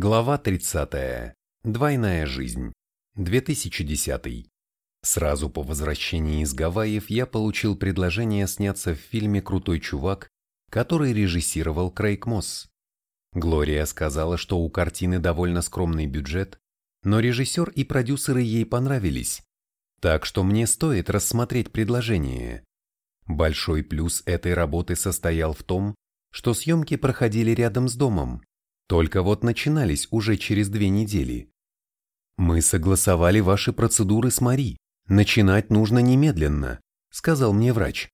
Глава 30. Двойная жизнь. 2010. Сразу по возвращении из Гавайев я получил предложение сняться в фильме «Крутой чувак», который режиссировал Крейг Мосс. Глория сказала, что у картины довольно скромный бюджет, но режиссер и продюсеры ей понравились, так что мне стоит рассмотреть предложение. Большой плюс этой работы состоял в том, что съемки проходили рядом с домом, только вот начинались уже через две недели. «Мы согласовали ваши процедуры с Мари. Начинать нужно немедленно», — сказал мне врач.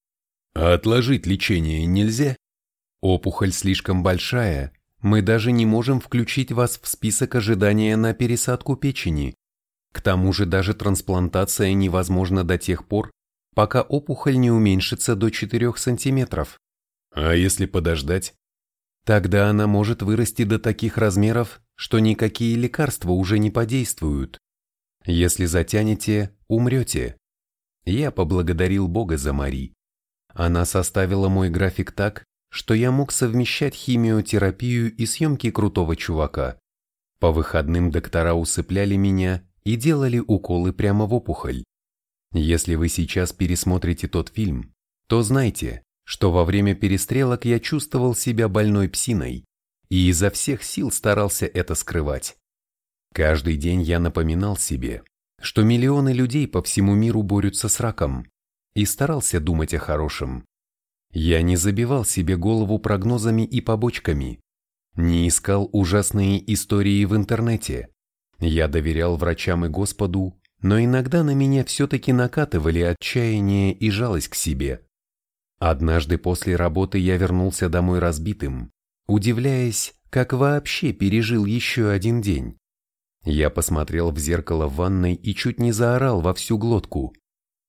«А отложить лечение нельзя?» «Опухоль слишком большая. Мы даже не можем включить вас в список ожидания на пересадку печени. К тому же даже трансплантация невозможна до тех пор, пока опухоль не уменьшится до 4 сантиметров. А если подождать? Тогда она может вырасти до таких размеров, что никакие лекарства уже не подействуют. Если затянете, умрете. Я поблагодарил Бога за Мари. Она составила мой график так, что я мог совмещать химиотерапию и съемки крутого чувака. По выходным доктора усыпляли меня и делали уколы прямо в опухоль. Если вы сейчас пересмотрите тот фильм, то знайте, что во время перестрелок я чувствовал себя больной псиной и изо всех сил старался это скрывать. Каждый день я напоминал себе, что миллионы людей по всему миру борются с раком, и старался думать о хорошем. Я не забивал себе голову прогнозами и побочками, не искал ужасные истории в интернете. Я доверял врачам и Господу, но иногда на меня все-таки накатывали отчаяние и жалость к себе. Однажды после работы я вернулся домой разбитым, удивляясь, как вообще пережил еще один день. Я посмотрел в зеркало в ванной и чуть не заорал во всю глотку.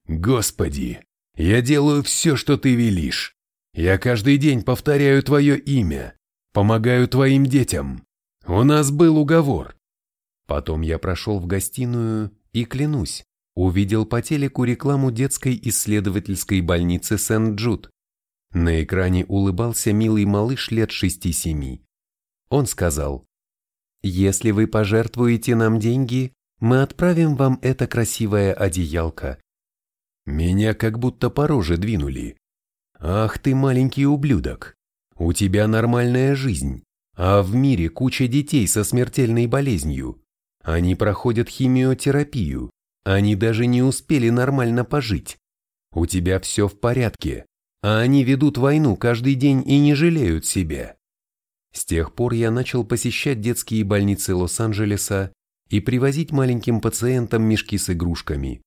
«Господи, я делаю все, что ты велишь. Я каждый день повторяю твое имя, помогаю твоим детям. У нас был уговор». Потом я прошел в гостиную и, клянусь, увидел по телеку рекламу детской исследовательской больницы Сент-Джуд. На экране улыбался милый малыш лет шести-семи. Он сказал, «Если вы пожертвуете нам деньги, мы отправим вам это красивое одеялко». Меня как будто по роже двинули. «Ах ты маленький ублюдок! У тебя нормальная жизнь, а в мире куча детей со смертельной болезнью. Они проходят химиотерапию, они даже не успели нормально пожить. У тебя все в порядке, а они ведут войну каждый день и не жалеют себя. С тех пор я начал посещать детские больницы Лос-Анджелеса и привозить маленьким пациентам мешки с игрушками.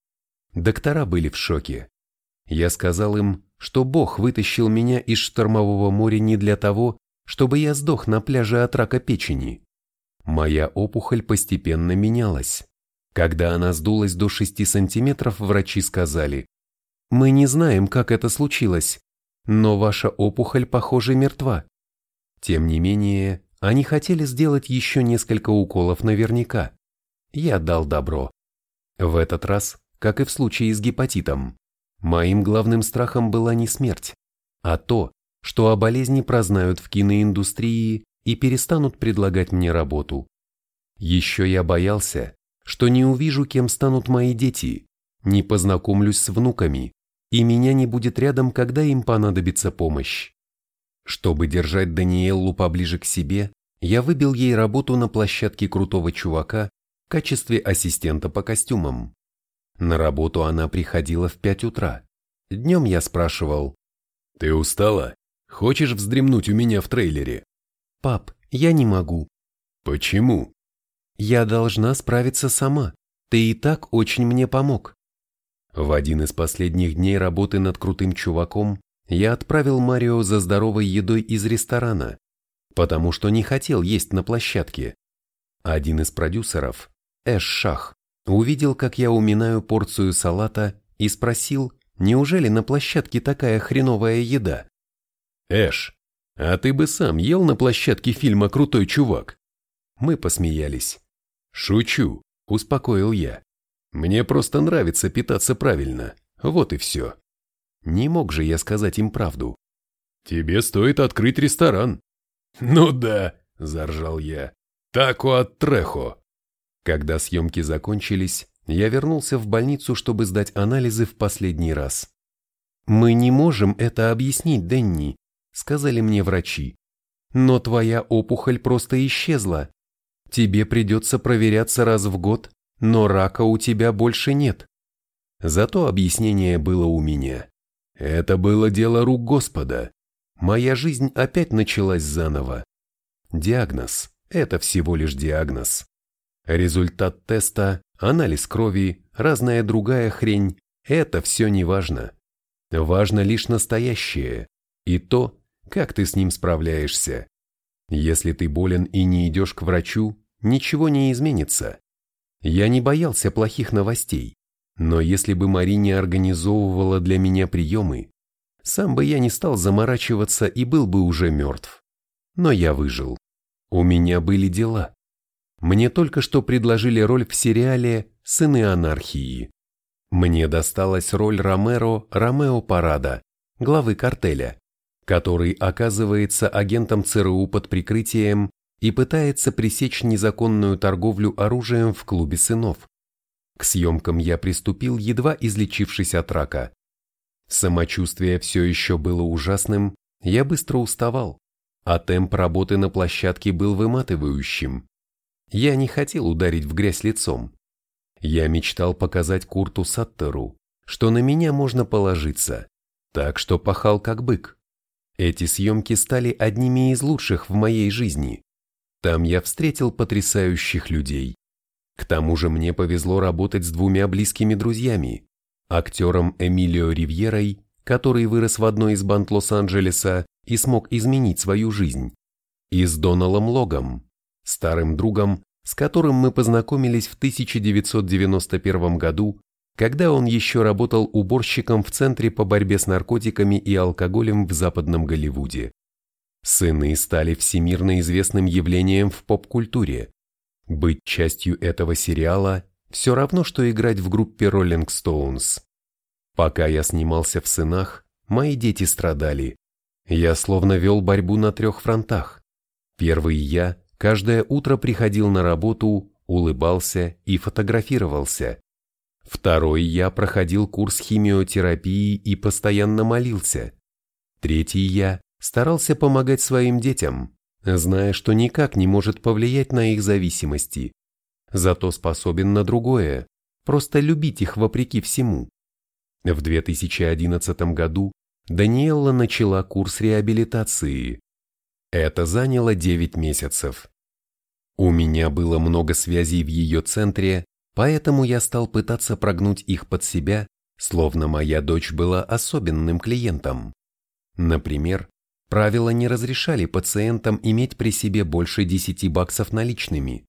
Доктора были в шоке. Я сказал им, что Бог вытащил меня из штормового моря не для того, чтобы я сдох на пляже от рака печени. Моя опухоль постепенно менялась. Когда она сдулась до 6 сантиметров, врачи сказали, «Мы не знаем, как это случилось, но ваша опухоль, похоже, мертва». Тем не менее, они хотели сделать еще несколько уколов наверняка. Я дал добро. В этот раз, как и в случае с гепатитом, моим главным страхом была не смерть, а то, что о болезни прознают в киноиндустрии и перестанут предлагать мне работу. Еще я боялся, что не увижу, кем станут мои дети, не познакомлюсь с внуками, и меня не будет рядом, когда им понадобится помощь. Чтобы держать Даниэллу поближе к себе, я выбил ей работу на площадке крутого чувака в качестве ассистента по костюмам. На работу она приходила в пять утра. Днем я спрашивал, «Ты устала? Хочешь вздремнуть у меня в трейлере?» «Пап, я не могу». «Почему?» Я должна справиться сама. Ты и так очень мне помог. В один из последних дней работы над крутым чуваком я отправил Марио за здоровой едой из ресторана, потому что не хотел есть на площадке. Один из продюсеров, Эш Шах, увидел, как я уминаю порцию салата и спросил, неужели на площадке такая хреновая еда? Эш, а ты бы сам ел на площадке фильма «Крутой чувак»? Мы посмеялись. «Шучу», – успокоил я. «Мне просто нравится питаться правильно, вот и все». Не мог же я сказать им правду. «Тебе стоит открыть ресторан». «Ну да», – заржал я. Тако от Трехо. Когда съемки закончились, я вернулся в больницу, чтобы сдать анализы в последний раз. «Мы не можем это объяснить, Денни», — сказали мне врачи. «Но твоя опухоль просто исчезла. Тебе придется проверяться раз в год, но рака у тебя больше нет». Зато объяснение было у меня. Это было дело рук Господа. Моя жизнь опять началась заново. Диагноз – это всего лишь диагноз. Результат теста, анализ крови, разная другая хрень – это все не важно. Важно лишь настоящее и то, как ты с ним справляешься. Если ты болен и не идешь к врачу, ничего не изменится. Я не боялся плохих новостей, но если бы Мари не организовывала для меня приемы, сам бы я не стал заморачиваться и был бы уже мертв. Но я выжил. У меня были дела. Мне только что предложили роль в сериале «Сыны анархии». Мне досталась роль Ромеро Ромео Парада, главы картеля, который оказывается агентом ЦРУ под прикрытием и пытается пресечь незаконную торговлю оружием в клубе сынов. К съемкам я приступил, едва излечившись от рака. Самочувствие все еще было ужасным, я быстро уставал, а темп работы на площадке был выматывающим. Я не хотел ударить в грязь лицом. Я мечтал показать Курту Саттеру, что на меня можно положиться, так что пахал как бык. Эти съемки стали одними из лучших в моей жизни. Там я встретил потрясающих людей. К тому же мне повезло работать с двумя близкими друзьями, актером Эмилио Ривьерой, который вырос в одной из банд Лос-Анджелеса и смог изменить свою жизнь, и с Доналом Логом, старым другом, с которым мы познакомились в 1991 году, когда он еще работал уборщиком в Центре по борьбе с наркотиками и алкоголем в Западном Голливуде. Сыны стали всемирно известным явлением в поп-культуре. Быть частью этого сериала все равно, что играть в группе Rolling Stones. Пока я снимался в «Сынах», мои дети страдали. Я словно вел борьбу на трех фронтах. Первый я Каждое утро приходил на работу, улыбался и фотографировался. Второй я проходил курс химиотерапии и постоянно молился. Третий я старался помогать своим детям, зная, что никак не может повлиять на их зависимости. Зато способен на другое, просто любить их вопреки всему. В 2011 году Даниэлла начала курс реабилитации. Это заняло 9 месяцев. У меня было много связей в ее центре, поэтому я стал пытаться прогнуть их под себя, словно моя дочь была особенным клиентом. Например, правила не разрешали пациентам иметь при себе больше 10 баксов наличными.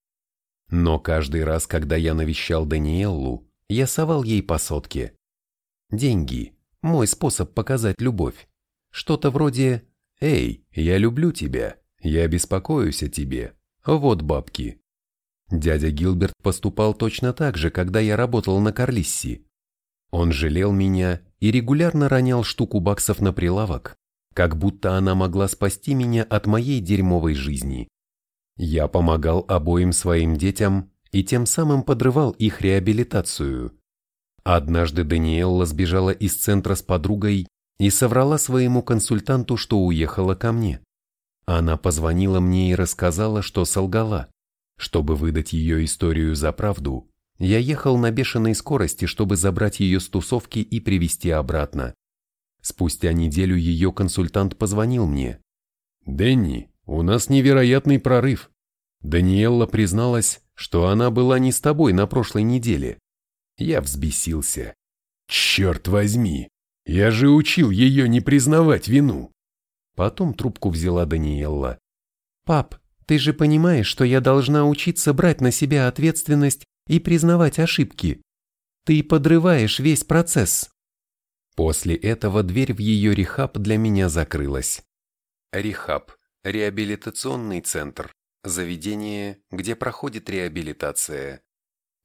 Но каждый раз, когда я навещал Даниэллу, я совал ей по сотке. Деньги – мой способ показать любовь. Что-то вроде «Эй, я люблю тебя, я беспокоюсь о тебе, вот бабки». Дядя Гилберт поступал точно так же, когда я работал на Карлисси. Он жалел меня и регулярно ронял штуку баксов на прилавок, как будто она могла спасти меня от моей дерьмовой жизни. Я помогал обоим своим детям и тем самым подрывал их реабилитацию. Однажды Даниэлла сбежала из центра с подругой и соврала своему консультанту, что уехала ко мне. Она позвонила мне и рассказала, что солгала. Чтобы выдать ее историю за правду, я ехал на бешеной скорости, чтобы забрать ее с тусовки и привезти обратно. Спустя неделю ее консультант позвонил мне. «Дэнни, у нас невероятный прорыв. Даниэлла призналась, что она была не с тобой на прошлой неделе. Я взбесился. Черт возьми, я же учил ее не признавать вину. Потом трубку взяла Даниэлла. «Пап, ты же понимаешь, что я должна учиться брать на себя ответственность и признавать ошибки. Ты подрываешь весь процесс». После этого дверь в ее рехаб для меня закрылась. Рехаб – реабилитационный центр, заведение, где проходит реабилитация.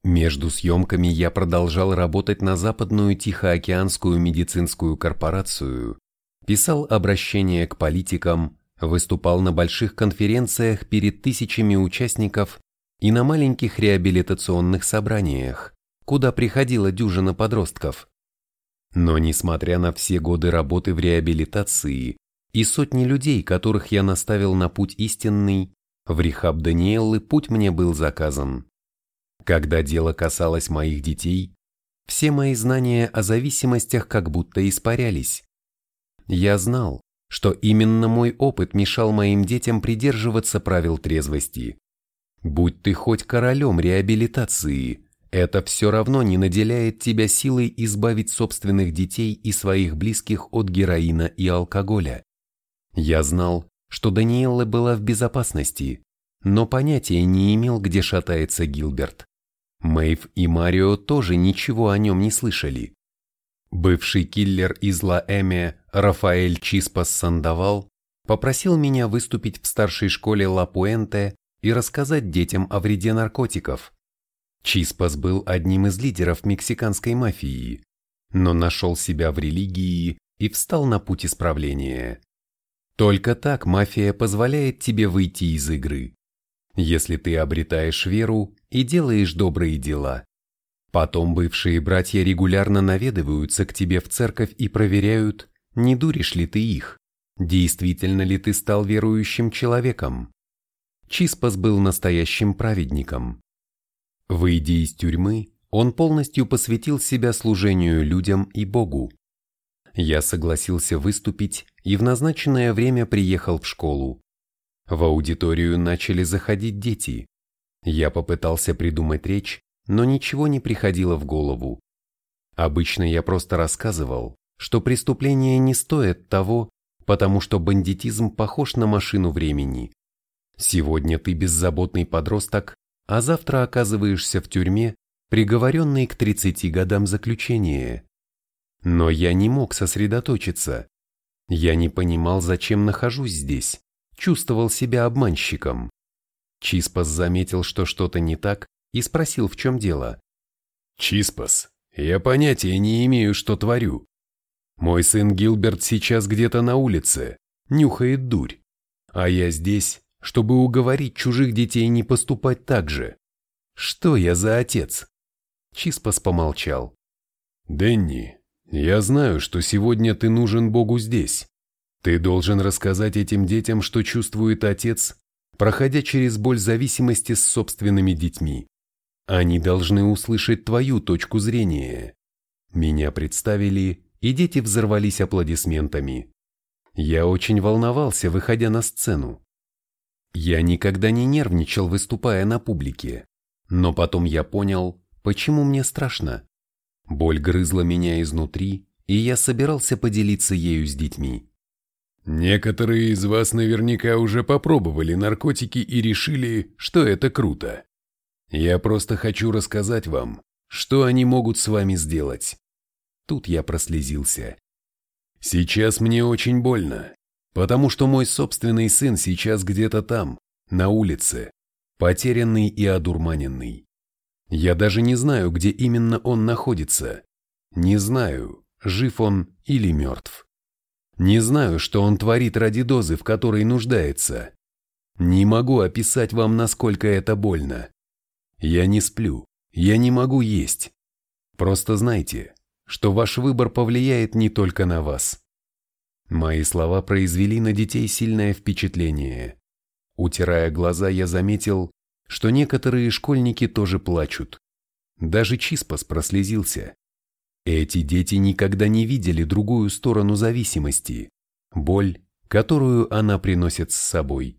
Между съемками я продолжал работать на Западную Тихоокеанскую медицинскую корпорацию, писал обращения к политикам, выступал на больших конференциях перед тысячами участников и на маленьких реабилитационных собраниях, куда приходила дюжина подростков. Но несмотря на все годы работы в реабилитации и сотни людей, которых я наставил на путь истинный, в рехаб Даниэллы путь мне был заказан. Когда дело касалось моих детей, все мои знания о зависимостях как будто испарялись. Я знал, что именно мой опыт мешал моим детям придерживаться правил трезвости. Будь ты хоть королем реабилитации, это все равно не наделяет тебя силой избавить собственных детей и своих близких от героина и алкоголя. Я знал, что Даниэлла была в безопасности, но понятия не имел, где шатается Гилберт. Мэйв и Марио тоже ничего о нем не слышали. Бывший киллер из Ла-Эме Рафаэль Чиспас Сандавал попросил меня выступить в старшей школе Ла Пуэнте и рассказать детям о вреде наркотиков. Чиспас был одним из лидеров мексиканской мафии, но нашел себя в религии и встал на путь исправления. Только так мафия позволяет тебе выйти из игры если ты обретаешь веру и делаешь добрые дела. Потом бывшие братья регулярно наведываются к тебе в церковь и проверяют, не дуришь ли ты их, действительно ли ты стал верующим человеком. Чиспас был настоящим праведником. Выйдя из тюрьмы, он полностью посвятил себя служению людям и Богу. Я согласился выступить и в назначенное время приехал в школу. В аудиторию начали заходить дети. Я попытался придумать речь, но ничего не приходило в голову. Обычно я просто рассказывал, что преступление не стоит того, потому что бандитизм похож на машину времени. Сегодня ты беззаботный подросток, а завтра оказываешься в тюрьме, приговоренный к 30 годам заключения. Но я не мог сосредоточиться. Я не понимал, зачем нахожусь здесь чувствовал себя обманщиком. Чиспас заметил, что что-то не так, и спросил, в чем дело. «Чиспас, я понятия не имею, что творю. Мой сын Гилберт сейчас где-то на улице, нюхает дурь, а я здесь, чтобы уговорить чужих детей не поступать так же. Что я за отец?» Чиспас помолчал. «Дэнни, я знаю, что сегодня ты нужен Богу здесь. Ты должен рассказать этим детям, что чувствует отец, проходя через боль зависимости с собственными детьми. Они должны услышать твою точку зрения. Меня представили, и дети взорвались аплодисментами. Я очень волновался, выходя на сцену. Я никогда не нервничал, выступая на публике. Но потом я понял, почему мне страшно. Боль грызла меня изнутри, и я собирался поделиться ею с детьми. Некоторые из вас наверняка уже попробовали наркотики и решили, что это круто. Я просто хочу рассказать вам, что они могут с вами сделать. Тут я прослезился. Сейчас мне очень больно, потому что мой собственный сын сейчас где-то там, на улице, потерянный и одурманенный. Я даже не знаю, где именно он находится. Не знаю, жив он или мертв. Не знаю, что он творит ради дозы, в которой нуждается. Не могу описать вам, насколько это больно. Я не сплю, я не могу есть. Просто знайте, что ваш выбор повлияет не только на вас. Мои слова произвели на детей сильное впечатление. Утирая глаза, я заметил, что некоторые школьники тоже плачут. Даже Чиспас прослезился. Эти дети никогда не видели другую сторону зависимости, боль, которую она приносит с собой.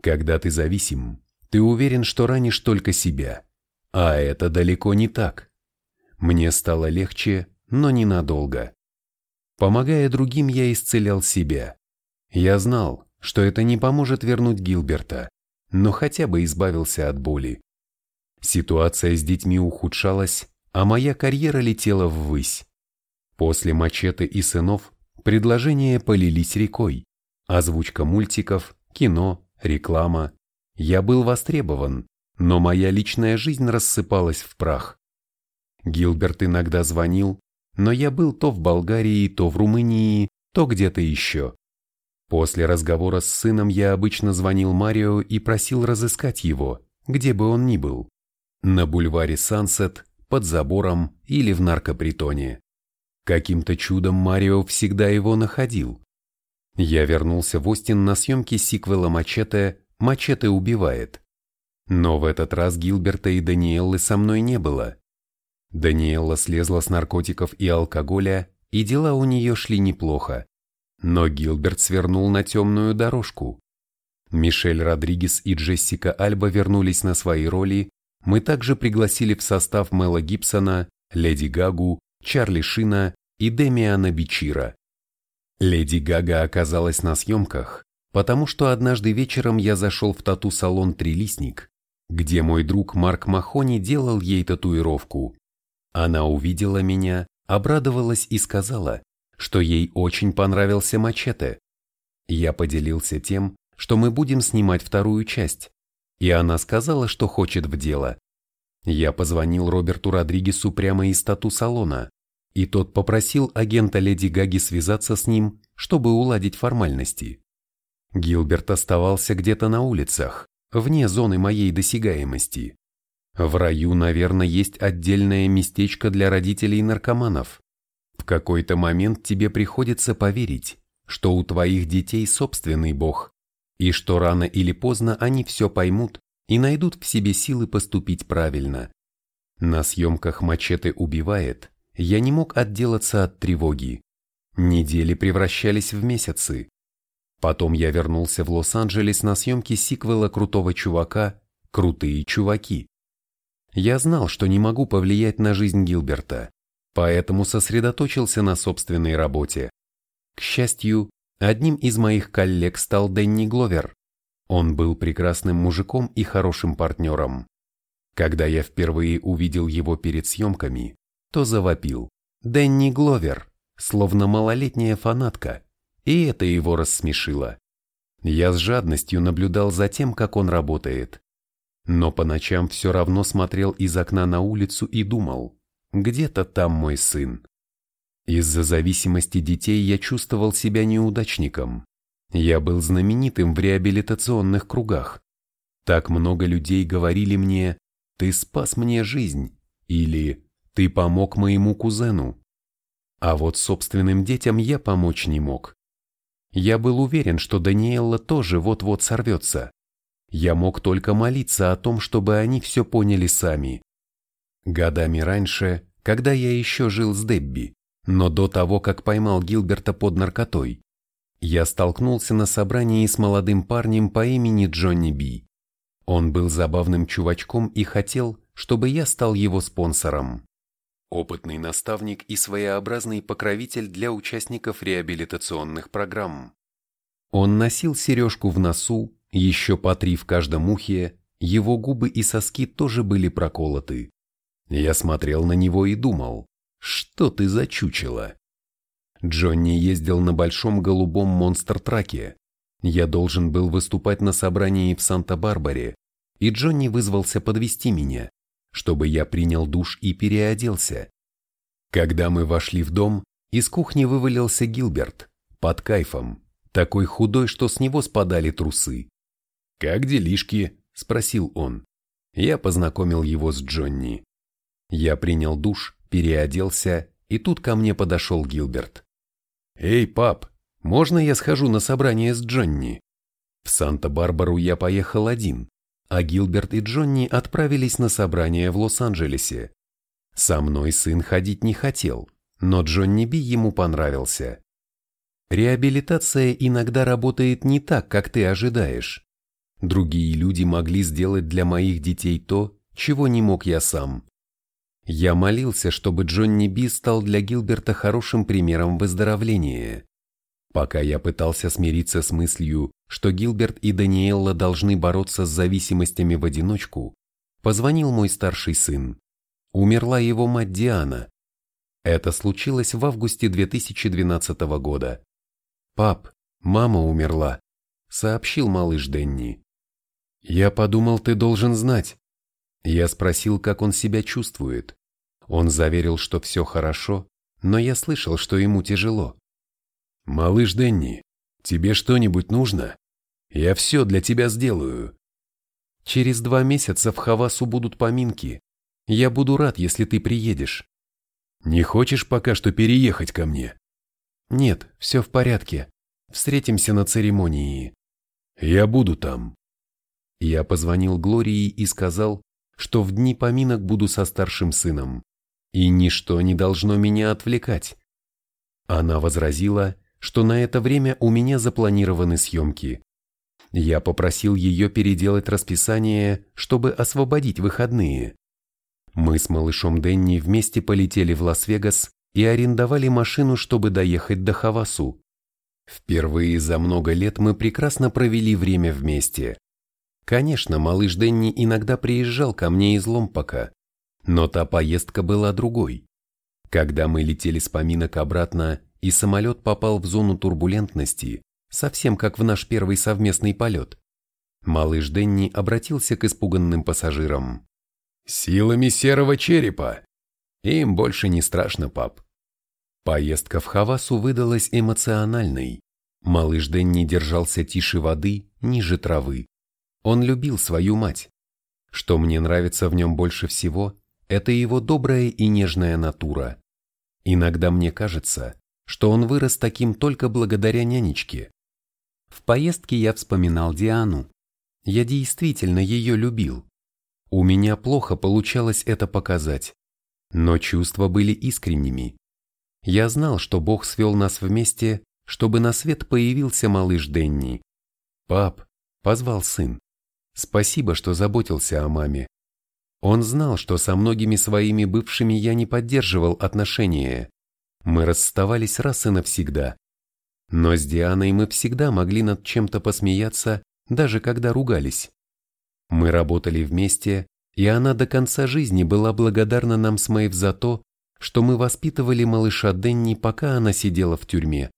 Когда ты зависим, ты уверен, что ранишь только себя, а это далеко не так. Мне стало легче, но ненадолго. Помогая другим, я исцелял себя. Я знал, что это не поможет вернуть Гилберта, но хотя бы избавился от боли. Ситуация с детьми ухудшалась, а моя карьера летела ввысь. После «Мачете» и «Сынов» предложения полились рекой. Озвучка мультиков, кино, реклама. Я был востребован, но моя личная жизнь рассыпалась в прах. Гилберт иногда звонил, но я был то в Болгарии, то в Румынии, то где-то еще. После разговора с сыном я обычно звонил Марио и просил разыскать его, где бы он ни был. На бульваре Сансет, под забором или в наркопритоне. Каким-то чудом Марио всегда его находил. Я вернулся в Остин на съемки сиквела «Мачете» «Мачете убивает». Но в этот раз Гилберта и Даниэллы со мной не было. Даниэлла слезла с наркотиков и алкоголя, и дела у нее шли неплохо. Но Гилберт свернул на темную дорожку. Мишель Родригес и Джессика Альба вернулись на свои роли, мы также пригласили в состав Мела Гибсона, Леди Гагу, Чарли Шина и Демиана Бичира. Леди Гага оказалась на съемках, потому что однажды вечером я зашел в тату-салон «Трилистник», где мой друг Марк Махони делал ей татуировку. Она увидела меня, обрадовалась и сказала, что ей очень понравился мачете. Я поделился тем, что мы будем снимать вторую часть, и она сказала, что хочет в дело. Я позвонил Роберту Родригесу прямо из тату-салона, и тот попросил агента Леди Гаги связаться с ним, чтобы уладить формальности. Гилберт оставался где-то на улицах, вне зоны моей досягаемости. В раю, наверное, есть отдельное местечко для родителей наркоманов. В какой-то момент тебе приходится поверить, что у твоих детей собственный бог, и что рано или поздно они все поймут и найдут в себе силы поступить правильно. На съемках «Мачете убивает» я не мог отделаться от тревоги. Недели превращались в месяцы. Потом я вернулся в Лос-Анджелес на съемки сиквела крутого чувака «Крутые чуваки». Я знал, что не могу повлиять на жизнь Гилберта, поэтому сосредоточился на собственной работе. К счастью, одним из моих коллег стал Дэнни Гловер. Он был прекрасным мужиком и хорошим партнером. Когда я впервые увидел его перед съемками, то завопил «Дэнни Гловер!» словно малолетняя фанатка, и это его рассмешило. Я с жадностью наблюдал за тем, как он работает, но по ночам все равно смотрел из окна на улицу и думал, где-то там мой сын. Из-за зависимости детей я чувствовал себя неудачником. Я был знаменитым в реабилитационных кругах. Так много людей говорили мне «ты спас мне жизнь» или «ты помог моему кузену». А вот собственным детям я помочь не мог. Я был уверен, что Даниэлла тоже вот-вот сорвется. Я мог только молиться о том, чтобы они все поняли сами. Годами раньше, когда я еще жил с Дебби, но до того, как поймал Гилберта под наркотой, я столкнулся на собрании с молодым парнем по имени Джонни Би. Он был забавным чувачком и хотел, чтобы я стал его спонсором. Опытный наставник и своеобразный покровитель для участников реабилитационных программ. Он носил сережку в носу, еще по три в каждом ухе, его губы и соски тоже были проколоты. Я смотрел на него и думал, что ты за чучело? Джонни ездил на большом голубом монстр-траке. Я должен был выступать на собрании в Санта-Барбаре, и Джонни вызвался подвести меня, чтобы я принял душ и переоделся. Когда мы вошли в дом, из кухни вывалился Гилберт, под кайфом, такой худой, что с него спадали трусы. «Как делишки?» – спросил он. Я познакомил его с Джонни. Я принял душ, переоделся, и тут ко мне подошел Гилберт. «Эй, пап, можно я схожу на собрание с Джонни?» В Санта-Барбару я поехал один, а Гилберт и Джонни отправились на собрание в Лос-Анджелесе. Со мной сын ходить не хотел, но Джонни Би ему понравился. Реабилитация иногда работает не так, как ты ожидаешь. Другие люди могли сделать для моих детей то, чего не мог я сам. Я молился, чтобы Джонни Би стал для Гилберта хорошим примером выздоровления. Пока я пытался смириться с мыслью, что Гилберт и Даниэлла должны бороться с зависимостями в одиночку, позвонил мой старший сын. Умерла его мать Диана. Это случилось в августе 2012 года. «Пап, мама умерла», — сообщил малыш Денни. «Я подумал, ты должен знать». Я спросил, как он себя чувствует. Он заверил, что все хорошо, но я слышал, что ему тяжело. «Малыш Денни, Тебе что-нибудь нужно? Я все для тебя сделаю. Через два месяца в Хавасу будут поминки. Я буду рад, если ты приедешь. Не хочешь пока что переехать ко мне? Нет, все в порядке. Встретимся на церемонии. Я буду там. Я позвонил Глории и сказал, что в дни поминок буду со старшим сыном, и ничто не должно меня отвлекать. Она возразила, что на это время у меня запланированы съемки. Я попросил ее переделать расписание, чтобы освободить выходные. Мы с малышом Денни вместе полетели в Лас-Вегас и арендовали машину, чтобы доехать до Хавасу. Впервые за много лет мы прекрасно провели время вместе. Конечно, малыш Денни иногда приезжал ко мне из Ломпака, но та поездка была другой. Когда мы летели с поминок обратно, и самолет попал в зону турбулентности, совсем как в наш первый совместный полет, малыш Денни обратился к испуганным пассажирам. «Силами серого черепа!» Им больше не страшно, пап. Поездка в Хавасу выдалась эмоциональной. Малыш Денни держался тише воды, ниже травы. Он любил свою мать. Что мне нравится в нем больше всего, это его добрая и нежная натура. Иногда мне кажется, что он вырос таким только благодаря нянечке. В поездке я вспоминал Диану. Я действительно ее любил. У меня плохо получалось это показать, но чувства были искренними. Я знал, что Бог свел нас вместе, чтобы на свет появился малыш Денни. «Пап», — позвал сын, — «спасибо, что заботился о маме». Он знал, что со многими своими бывшими я не поддерживал отношения. Мы расставались раз и навсегда. Но с Дианой мы всегда могли над чем-то посмеяться, даже когда ругались. Мы работали вместе, и она до конца жизни была благодарна нам с Мэйв за то, что мы воспитывали малыша Денни, пока она сидела в тюрьме.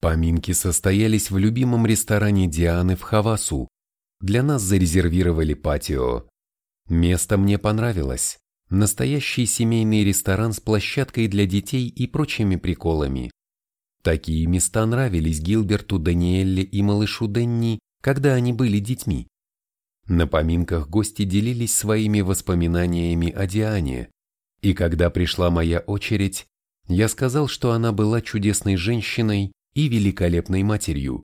Поминки состоялись в любимом ресторане Дианы в Хавасу. Для нас зарезервировали патио. Место мне понравилось. Настоящий семейный ресторан с площадкой для детей и прочими приколами. Такие места нравились Гилберту, Даниэлле и малышу Денни, когда они были детьми. На поминках гости делились своими воспоминаниями о Диане, и когда пришла моя очередь, я сказал, что она была чудесной женщиной и великолепной матерью.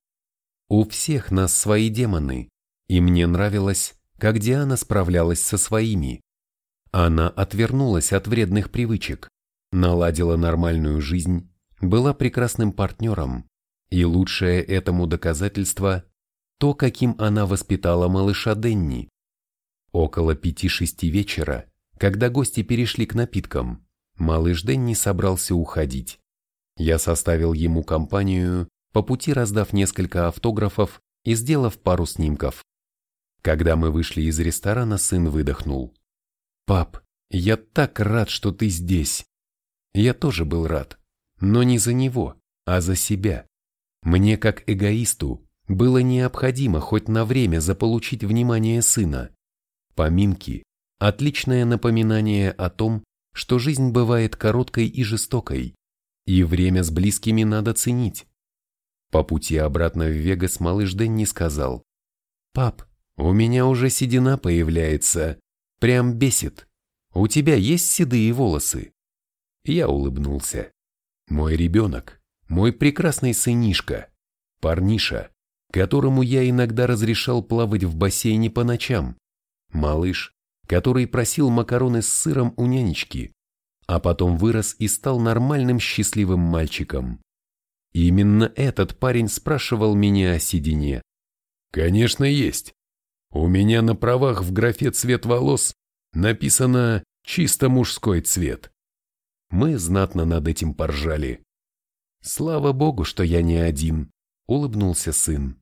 У всех нас свои демоны, и мне нравилось, как Диана справлялась со своими. Она отвернулась от вредных привычек, наладила нормальную жизнь, была прекрасным партнером, и лучшее этому доказательство – то, каким она воспитала малыша Денни. Около пяти-шести вечера, когда гости перешли к напиткам, малыш Денни собрался уходить. Я составил ему компанию, по пути раздав несколько автографов и сделав пару снимков. Когда мы вышли из ресторана, сын выдохнул. «Пап, я так рад, что ты здесь!» Я тоже был рад, но не за него, а за себя. Мне, как эгоисту, было необходимо хоть на время заполучить внимание сына. Поминки – отличное напоминание о том, что жизнь бывает короткой и жестокой, и время с близкими надо ценить. По пути обратно в Вегас малыш Дэнни сказал, «Пап, у меня уже седина появляется, прям бесит. У тебя есть седые волосы?» Я улыбнулся. Мой ребенок, мой прекрасный сынишка, парниша, которому я иногда разрешал плавать в бассейне по ночам, малыш, который просил макароны с сыром у нянечки, а потом вырос и стал нормальным счастливым мальчиком. Именно этот парень спрашивал меня о седине. Конечно, есть. У меня на правах в графе «цвет волос» написано «чисто мужской цвет». Мы знатно над этим поржали. «Слава богу, что я не один», — улыбнулся сын.